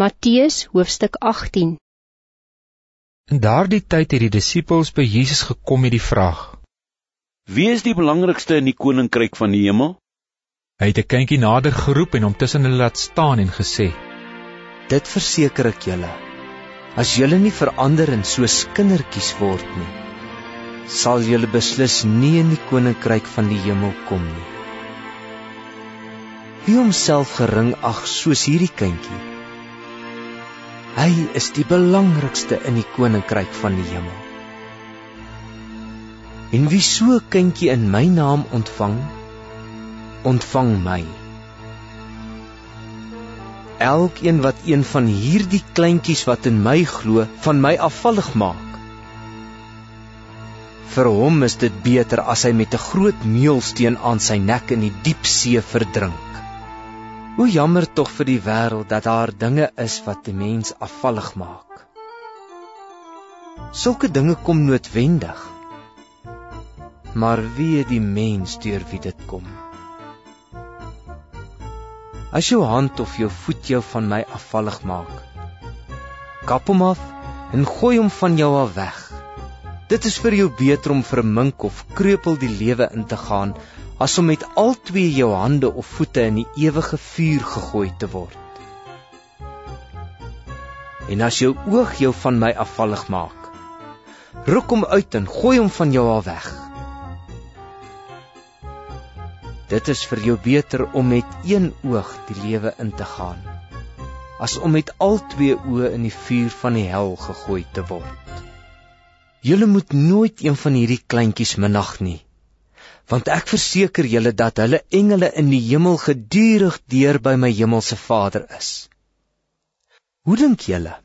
Matteus hoofstuk 18 In daardie tyd het die disippels by Jesus gekom met die vraag: Wie is die belangrikste in die koninkryk van die hemel? Hy het 'n kindjie nader geroep en hom tussen hulle laat staan en gesê: Dit verseker ek julle, as julle nie verander en soos kindertjies word nie, sal julle beslis nie in die koninkryk van die hemel kom nie. Wie homself gering ag soos hierdie kindjie, Hy is die belangrikste in die koninkryk van die hemel. En wie so 'n kindjie in my naam ontvang, ontvang my. Elkeen wat een van hierdie kleintjies wat in my glo, van my afvallig maak, vir hom is dit beter as hy met 'n groot meulsteen aan sy nek in die diep see verdrink. Hoe jammer tog vir die wêreld dat daar dinge is wat 'n mens afvallig maak. Sulke dinge kom noodwendig. Maar wie is die mens deur wie dit kom? As jou hand of jou voet jou van my afvallig maak, kap hom af en gooi hom van jou af weg. Dit is vir jou beter om vir 'n mink of kreupel die lewe in te gaan as om met al twee jou hande of voete in die ewige vuur gegooi te word. En as jou oog jou van my afvallig maak, ruk hom uit en gooi hom van jou af weg. Dit is vir jou beter om met een oog die lewe in te gaan as om met al twee oë in die vuur van die hel gegooi te word. Julle moet nooit een van hierdie kleintjies minag nie want ek verseker julle dat hulle engele in die hemel gedurig deur by my hemelse Vader is. Hoe dink julle?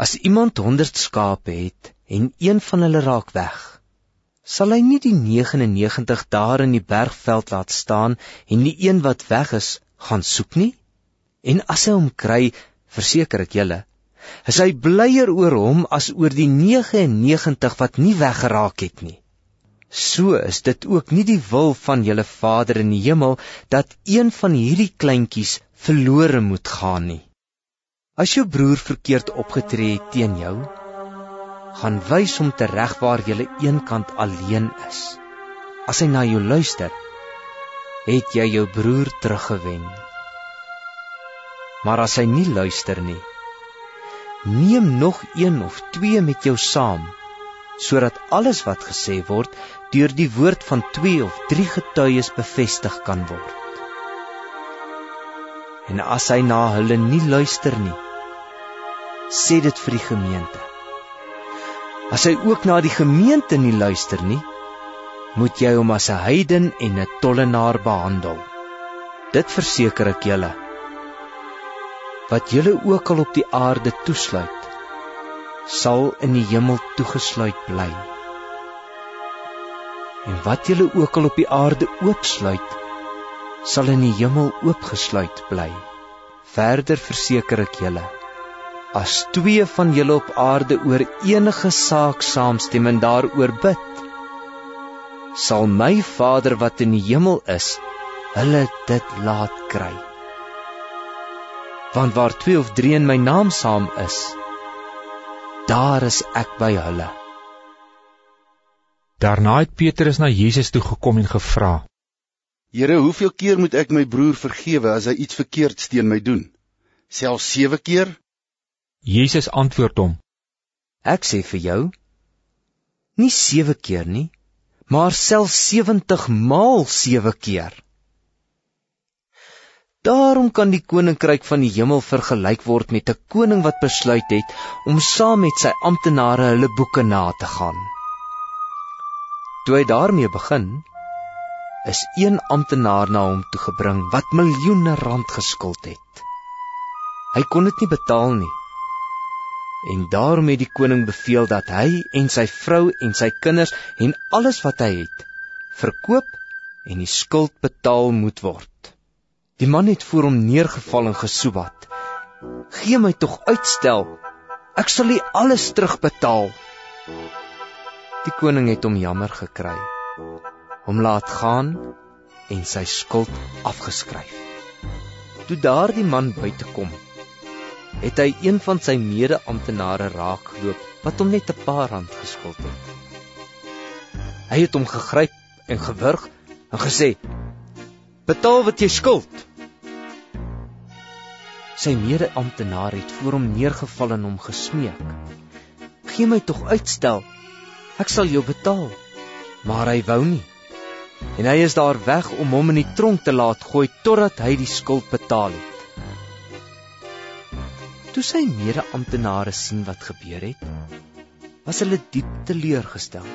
As iemand 100 skape het en een van hulle raak weg, sal hy nie die 99 daar in die bergveld laat staan en die een wat weg is gaan soek nie? En as hy hom kry, verseker ek julle, is hy blyer oor hom as oor die 99 wat nie weggeraak het nie so is dit ook nie die wil van julle Vader in die hemel dat een van hierdie kleintjies verlore moet gaan nie. As jou broer verkeerd opgetree het teen jou, gaan wys hom tereg waar jy eenkant alleen is. As hy na jou luister, het jy jou broer teruggewen. Maar as hy nie luister nie, neem nog een of twee met jou saam sodat alles wat gesê word deur die woord van 2 of 3 getuies bevestig kan word. En as hy na hulle nie luister nie, sê dit vir die gemeente. As hy ook na die gemeente nie luister nie, moet jy hom as 'n heiden en 'n tollenaar behandel. Dit verseker ek julle. Wat julle ook al op die aarde toesluit, sal in die hemel toegesluit bly. En wat julle ook al op die aarde oopsluit, sal in die hemel oopgesluit bly. Verder verseker ek julle, as twee van julle op aarde oor enige saak saamstem en daaroor bid, sal my Vader wat in die hemel is, hulle dit laat kry. Want waar twee of drie in my naam saam is, daar is ek by hulle. Daarna het Petrus na Jesus toe gekom en gevra: Here, hoeveel keer moet ek my broer vergewe as hy iets verkeerds teen my doen? Selfs 7 keer? Jesus antwoord hom: Ek sê vir jou, nie 7 keer nie, maar selfs 70 maal 7 keer. Daarom kan die koninkryk van die hemel vergelyk word met 'n koning wat besluit het om saam met sy amptenare hulle boeke na te gaan. Toe hy daarmee begin, is een amptenaar na hom toe gebring wat miljoene rand geskuld het. Hy kon dit nie betaal nie. En daarom het die koning beveel dat hy en sy vrou en sy kinders en alles wat hy het, verkoop en die skuld betaal moet word. Die man het voor hom neergeval en gesoebat. "Gee my tog uitstel. Ek sal u alles terugbetaal." Die koning het hom jammer gekry. Hom laat gaan en sy skuld afgeskryf. Toe daardie man buite kom, het hy een van sy mede-amptenare raakgeloop wat hom net 'n paar rand geskuld het. Hy het hom gegryp en gewurg en gesê: "Betaal wat jy skuld." Sy mede-amptenaar het voor hom neergeval en hom gesmeek: "Gee my tog uitstel. Ek sal jou betaal." Maar hy wou nie. En hy is daar weg om hom in die tronk te laat gooi totdat hy die skuld betaal het. Toe sy mede-amptenare sien wat gebeur het, was hulle diep teleurgestel.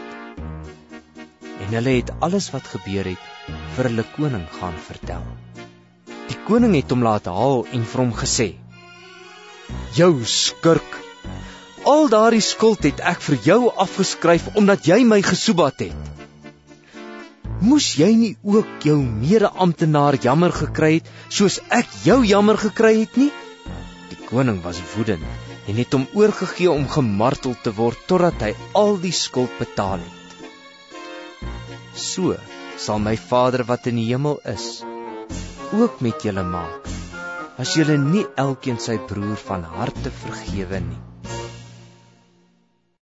En hulle het alles wat gebeur het vir hulle koning gaan vertel. Die koning het hom laat haal en vir hom gesê: "Jou skurk, al daardie skuld het ek vir jou afgeskryf omdat jy my gesoebat het. Moes jy nie ook jou mede-amptenaar jammer gekry het soos ek jou jammer gekry het nie?" koning was woedend en het hom oorgegee om gemartel te word totdat hy al die skuld betaal het. So sal my Vader wat in die hemel is ook met julle maak as julle nie elkeen sy broer van harte vergewe nie.